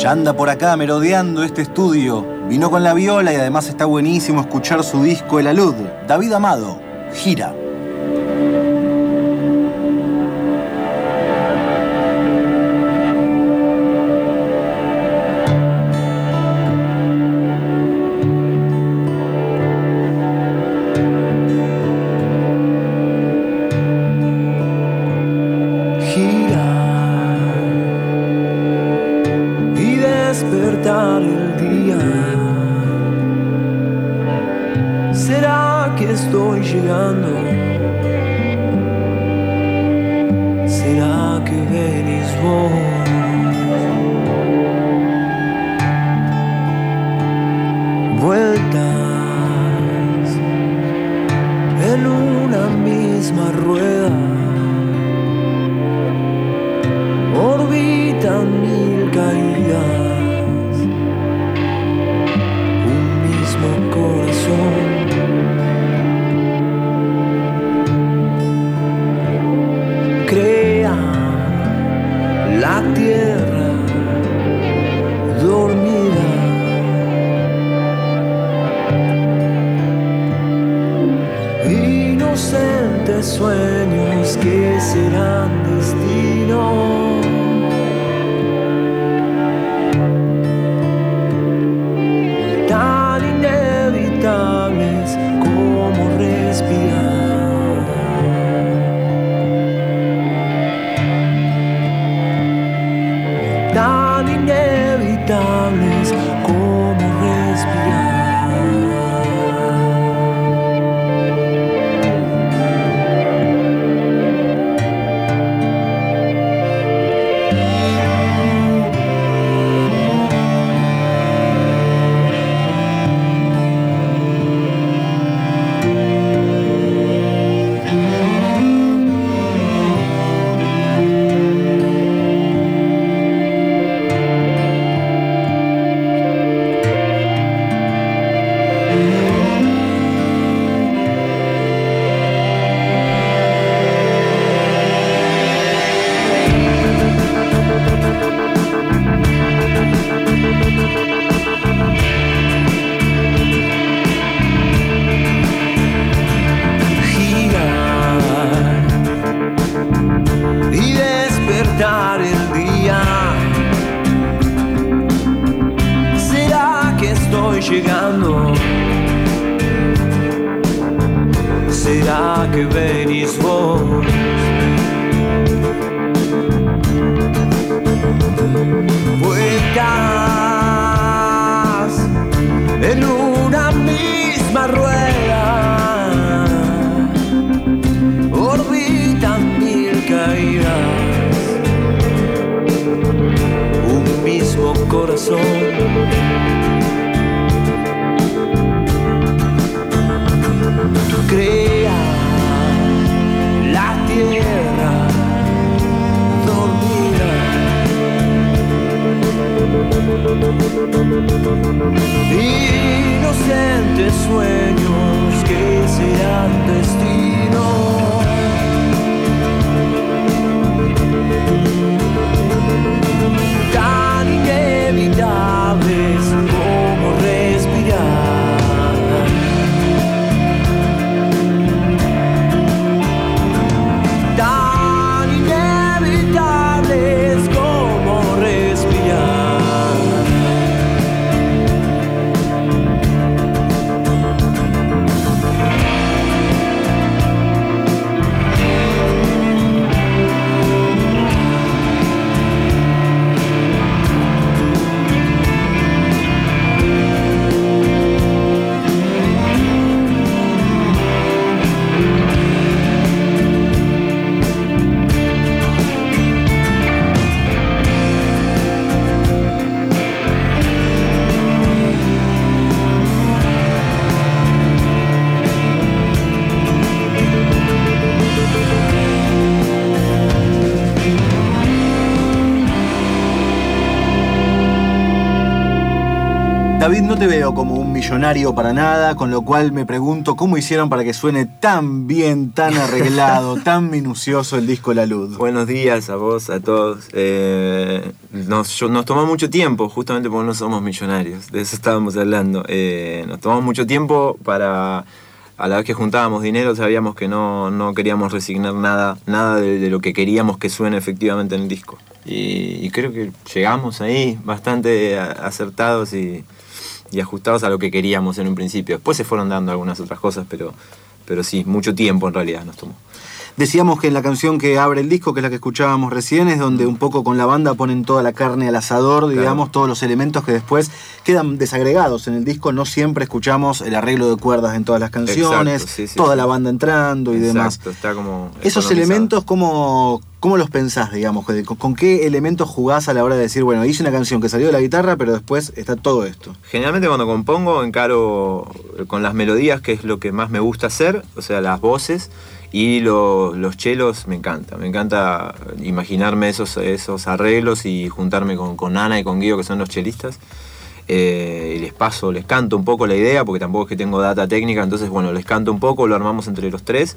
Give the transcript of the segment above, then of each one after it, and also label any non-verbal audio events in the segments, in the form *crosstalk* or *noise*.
Ya anda por acá merodeando este estudio. Vino con la viola y además está buenísimo escuchar su disco El Alud. David Amado, gira. despertar el día. ¿Será que estoy llegando? ¿Será que venís vos? Vueltas en un quitar el día. ¿Será que estoy llegando? ¿Será que venís vos? Fue corazón. Te veo como un millonario para nada, con lo cual me pregunto cómo hicieron para que suene tan bien, tan arreglado, *laughs* tan minucioso el disco La Luz. Buenos días a vos, a todos. Eh, nos, tomó mucho tiempo, justamente porque no somos millonarios, de eso estábamos hablando. Eh, nos tomó mucho tiempo para a la vez que juntábamos dinero sabíamos que no, queríamos resignar nada, nada de, lo que queríamos que suene efectivamente en el disco. Y, creo que llegamos ahí bastante acertados y, y, ajustados a lo que queríamos en un principio. Después se fueron dando algunas otras cosas, pero, pero sí, mucho tiempo en realidad nos tomó. Decíamos que en la canción que abre el disco, que es la que escuchábamos recién, es donde un poco con la banda ponen toda la carne al asador, digamos, todos los elementos que después quedan desagregados en el disco. No siempre escuchamos el arreglo de cuerdas en todas las canciones, toda la banda entrando y demás. Está como Esos elementos, ¿cómo, ¿Cómo los pensás, digamos? ¿Con qué elementos jugás a la hora de decir, bueno, hice una canción que salió de la guitarra, pero después está todo esto? Generalmente cuando compongo encaro con las melodías, que es lo que más me gusta hacer, o sea, las voces, y los chelos me encanta. Me encanta imaginarme esos, esos arreglos y juntarme con, con Ana y con Guido, que son los chelistas. Eh, les paso, les canto un poco la idea, porque tampoco es que tengo data técnica, entonces bueno, les canto un poco, lo armamos entre los tres.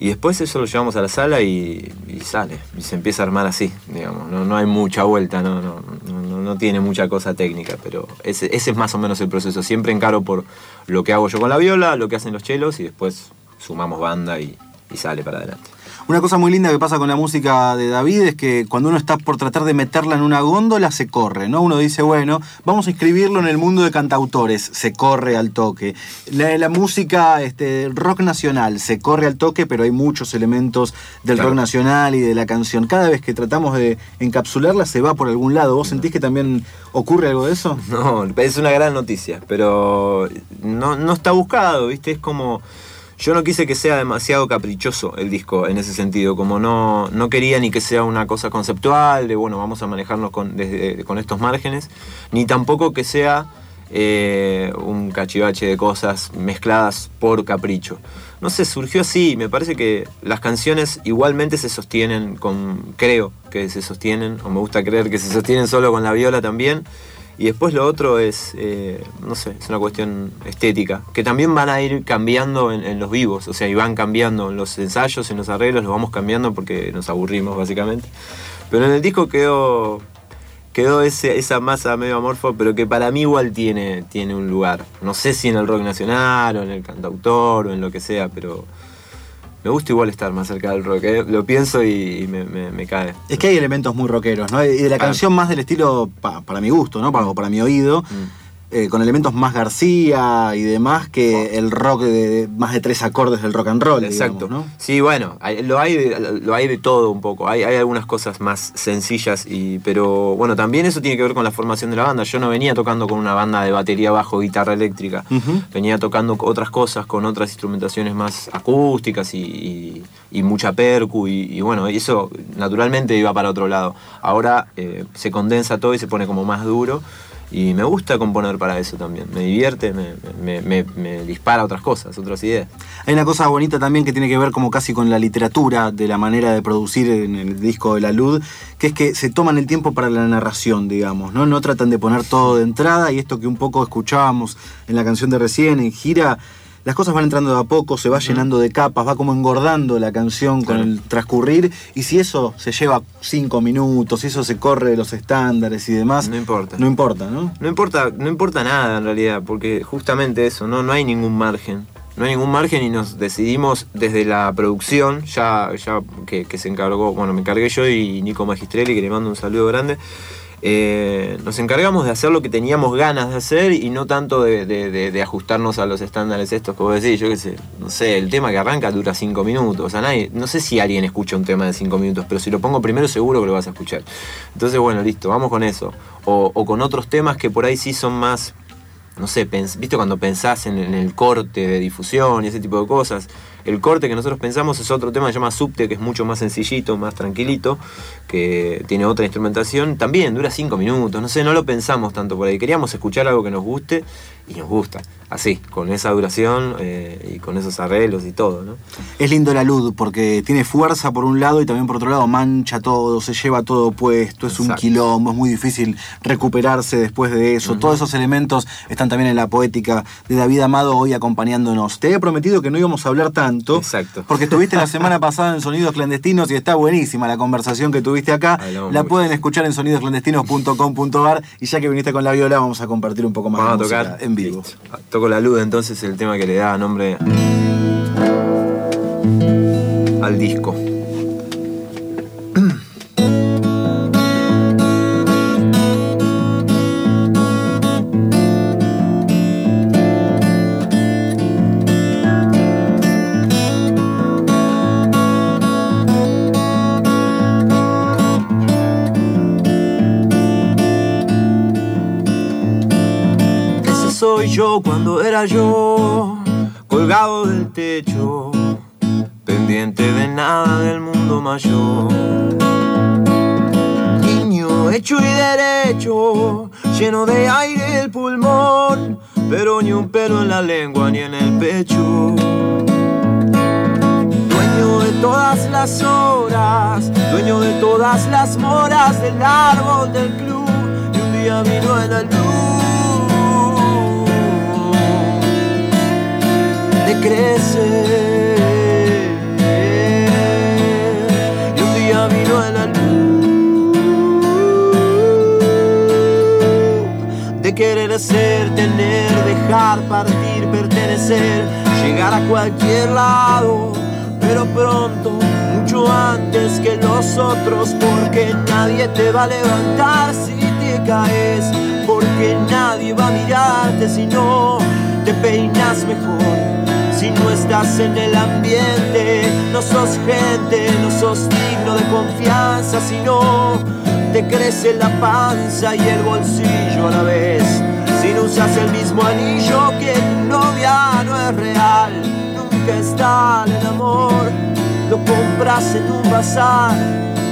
Y después eso lo llevamos a la sala y, sale, y se empieza a armar así, digamos. No, hay mucha vuelta, no, no, no, tiene mucha cosa técnica, pero ese, es más o menos el proceso. Siempre encaro por lo que hago yo con la viola, lo que hacen los chelos y después sumamos banda y, y sale para adelante. Una cosa muy linda que pasa con la música de David es que cuando uno está por tratar de meterla en una góndola, se corre, ¿no? Uno dice, bueno, vamos a inscribirlo en el mundo de cantautores, se corre al toque. La, música este, rock nacional se corre al toque, pero hay muchos elementos del rock nacional y de la canción. Cada vez que tratamos de encapsularla, se va por algún lado. ¿Vos sentís que también ocurre algo de eso? No, es una gran noticia, pero no, no está buscado, ¿viste? Es como yo no quise que sea demasiado caprichoso el disco en ese sentido, como no, no quería ni que sea una cosa conceptual, de bueno, vamos a manejarnos con, con estos márgenes, ni tampoco que sea eh, un cachivache de cosas mezcladas por capricho. No sé, surgió así, me parece que las canciones igualmente se sostienen con, creo que se sostienen, o me gusta creer que se sostienen solo con la viola también, y después lo otro es, eh, no sé, es una cuestión estética, que también van a ir cambiando en, los vivos, o sea, y van cambiando en los ensayos, en los arreglos, los vamos cambiando porque nos aburrimos básicamente. Pero en el disco quedó, quedó esa masa medio amorfo, pero que para mí igual tiene, tiene un lugar. No sé si en el rock nacional o en el cantautor o en lo que sea, pero me gusta igual estar más cerca del rock. ¿eh? Lo pienso y me, cae. Es que hay elementos muy rockeros, ¿no? Y de la canción más del estilo, para mi gusto, ¿no? Para, para mi oído. Mm. Eh, con elementos más García y demás que el rock de, más de tres acordes del rock and roll. Exacto. ¿no? Sí, bueno, lo, hay de, lo hay de todo un poco. Hay, hay algunas cosas más sencillas, y, pero bueno, también eso tiene que ver con la formación de la banda. Yo no venía tocando con una banda de batería bajo, guitarra eléctrica. Venía tocando otras cosas con otras instrumentaciones más acústicas y, mucha percu. Y, bueno, eso naturalmente iba para otro lado. Ahora eh, se condensa todo y se pone como más duro. Y me gusta componer para eso también. Me divierte, me, dispara otras cosas, otras ideas. Hay una cosa bonita también que tiene que ver como casi con la literatura, de la manera de producir en el disco de la luz, que es que se toman el tiempo para la narración, digamos, ¿no? No tratan de poner todo de entrada y esto que un poco escuchábamos en la canción de recién, en gira, las cosas van entrando de a poco, se va llenando de capas, va como engordando la canción con el transcurrir, y si eso se lleva cinco minutos, si eso se corre de los estándares y demás, no importa. No importa, ¿no? No importa, no importa nada en realidad, porque justamente eso, no, no hay ningún margen. No hay ningún margen y nos decidimos desde la producción, ya, ya que, que se encargó, bueno, me encargué yo y Nico Magistrelli, que le mando un saludo grande. Eh, nos encargamos de hacer lo que teníamos ganas de hacer y no tanto de, ajustarnos a los estándares estos que vos decís, yo qué sé, no sé, el tema que arranca dura cinco minutos, o sea, no sé si alguien escucha un tema de cinco minutos, pero si lo pongo primero seguro que lo vas a escuchar. Entonces, bueno, listo, vamos con eso. O, con otros temas que por ahí sí son más, no sé, viste cuando pensás en, el corte de difusión y ese tipo de cosas, El corte que nosotros pensamos es otro tema que se llama Subte, que es mucho más sencillito, más tranquilito, que tiene otra instrumentación. También dura cinco minutos, no sé, no lo pensamos tanto por ahí. Queríamos escuchar algo que nos guste y nos gusta. Así, con esa duración eh, y con esos arreglos y todo, ¿no? Es lindo la luz porque tiene fuerza por un lado y también por otro lado mancha todo, se lleva todo puesto, es un quilombo, es muy difícil recuperarse después de eso. Todos esos elementos están también en la poética de David Amado hoy acompañándonos. Te había prometido que no íbamos a hablar tanto. Exacto. Porque estuviste la *laughs* semana pasada en Sonidos Clandestinos y está buenísima la conversación que tuviste acá. La pueden escuchar en sonidosclandestinos.com.ar y ya que viniste con la viola vamos a compartir un poco más Vamos a de música tocar en vivo. Listo. Toco la luz, entonces el tema que le da nombre al disco. Yo cuando era yo, colgado del techo, pendiente de nada del mundo mayor. Niño hecho y derecho, lleno de aire el pulmón, pero ni un pelo en la lengua ni en el pecho. Dueño de todas las horas, dueño de todas las moras del árbol del club, y un día vino a la luz de crecer. Y un día vino a la luz de querer ser, tener, dejar, partir, pertenecer, llegar a cualquier lado, pero pronto, mucho antes que los otros, porque nadie te va a levantar si te caes, porque nadie va a mirarte si no te peinas mejor. Si no estás en el ambiente, no sos gente, no sos digno de confianza, si no te crece la panza y el bolsillo a la vez. Si no usas el mismo anillo que tu novia no es real, nunca está el amor, lo compras en un bazar.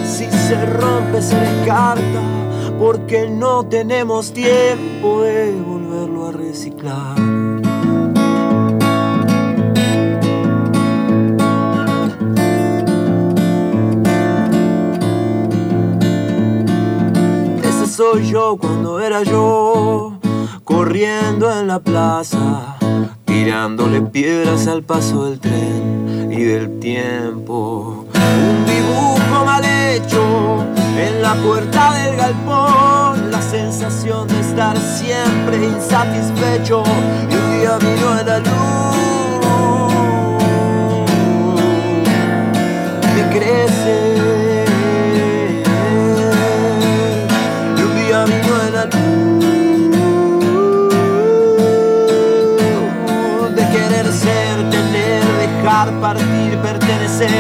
Si se rompe se descarta, porque no tenemos tiempo de volverlo a reciclar. Soy yo cuando era yo, corriendo en la plaza, tirándole piedras al paso del tren y del tiempo. Un dibujo mal hecho en la puerta del galpón, la sensación de estar siempre insatisfecho y un día vino a la luz. Pertenecer,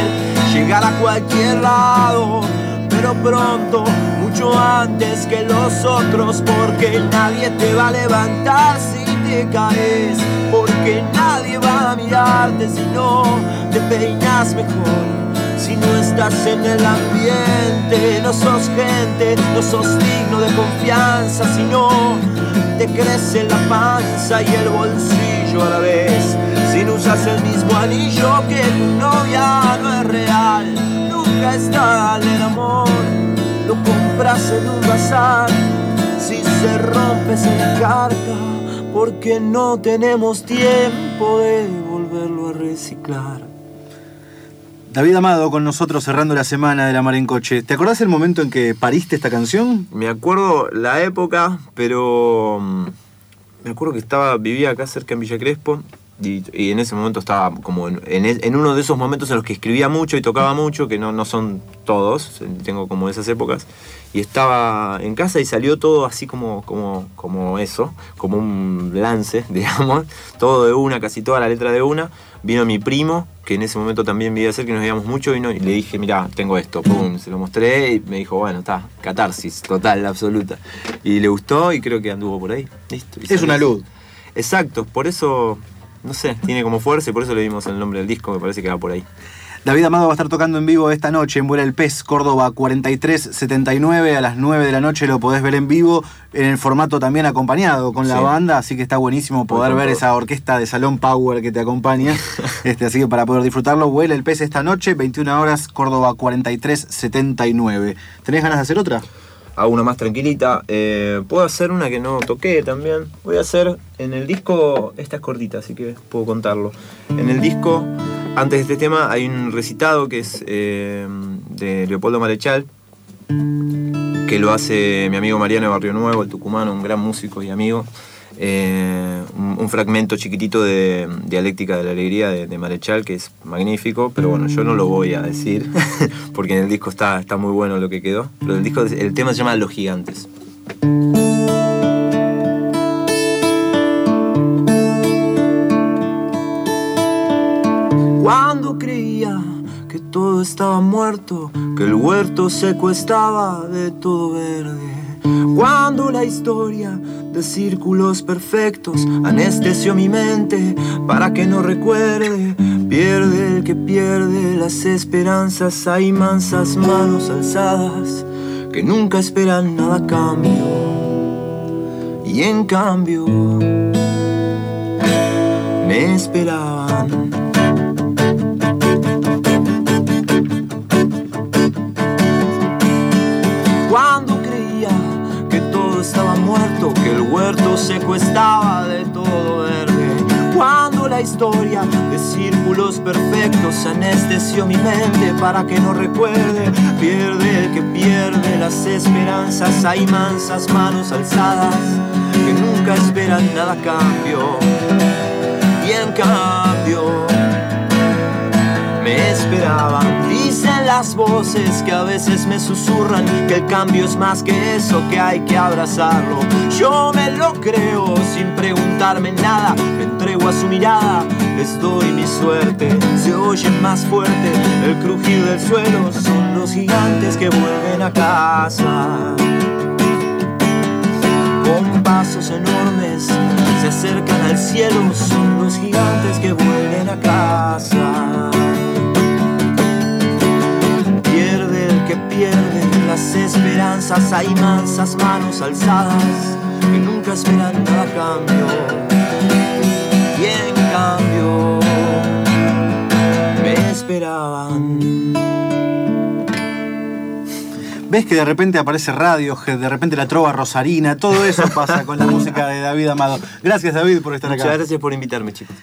llegar a cualquier lado, pero pronto, mucho antes que los otros, porque nadie te va a levantar si te caes, porque nadie va a mirarte si no te peinas mejor. Si no estás en el ambiente, no sos gente, no sos digno de confianza, si no te crece la panza y el bolsillo a la vez. Si no usas el mismo anillo que tu novia no es real, nunca está el amor, lo compras en un bazar. Si se rompe se descarta, porque no tenemos tiempo de volverlo a reciclar. David Amado con nosotros cerrando la semana de la Mar en Coche. ¿Te acordás el momento en que pariste esta canción? Me acuerdo la época, pero mm, me acuerdo que estaba vivía acá cerca en Villa Crespo y, y en ese momento estaba como en, en en uno de esos momentos en los que escribía mucho y tocaba mucho, que no, no son todos, tengo como esas épocas, y estaba en casa y salió todo así como, como, como eso, como un lance, *laughs* digamos, todo de una, casi toda la letra de una. Vino mi primo, que en ese momento también vivía cerca y nos veíamos mucho, vino y le dije, mira, tengo esto, pum, se lo mostré y me dijo, bueno, está, catarsis, total, absoluta. Y le gustó y creo que anduvo por ahí. Listo. Es una luz. Exacto, por eso no sé, tiene como fuerza y por eso le dimos el nombre del disco, me parece que va por ahí. David Amado va a estar tocando en vivo esta noche en Vuela el Pez, Córdoba 4379. A las 9 de la noche lo podés ver en vivo, en el formato también acompañado con la Sí. banda, así que está buenísimo poder ver todo. esa orquesta de Salón Power que te acompaña. *laughs* este, así que para poder disfrutarlo, Vuela el Pez esta noche, 21 horas, Córdoba 4379. ¿Tenés ganas de hacer otra? Hago una más tranquilita. Eh, puedo hacer una que no toqué también. Voy a hacer en el disco, esta es cortita, así que puedo contarlo. En el disco, antes de este tema, hay un recitado que es eh, de Leopoldo Marechal, que lo hace mi amigo Mariano Barrio Nuevo, el tucumano, un gran músico y amigo. Eh, un, fragmento chiquitito de Dialéctica de la Alegría de, de Marechal, que es magnífico, pero bueno, yo no lo voy a decir, *laughs* porque en el disco está, está muy bueno lo que quedó. Pero el, disco, el tema se llama Los Gigantes. Cuando creía que todo estaba muerto, que el huerto seco estaba de todo verde. Cuando la historia de círculos perfectos anestesió mi mente para que no recuerde, pierde el que pierde las esperanzas. Hay mansas manos alzadas que nunca esperan nada a cambio. Y en cambio, me esperaban. Muerto, que el huerto seco estaba de todo verde. Cuando la historia de círculos perfectos anestesió mi mente para que no recuerde, pierde el que pierde las esperanzas. Hay mansas manos alzadas que nunca esperan nada a cambio. Y en cambio, me esperaban. Dicen las voces que a veces me susurran que el cambio es más que eso, que hay que abrazarlo. Yo me lo creo sin preguntarme nada, me entrego a su mirada, les doy mi suerte. Se oye más fuerte el crujir del suelo, son los gigantes que vuelven a casa. Con pasos enormes se acercan al cielo, son los gigantes que vuelven a casa. Hay mansas manos alzadas que nunca esperan nada a cambio. Y en cambio me esperaban. ¿Ves que de repente aparece radio, de repente la trova rosarina? Todo eso pasa con la *laughs* música de David Amado. Gracias David por estar Muchas acá. gracias por invitarme, chicos.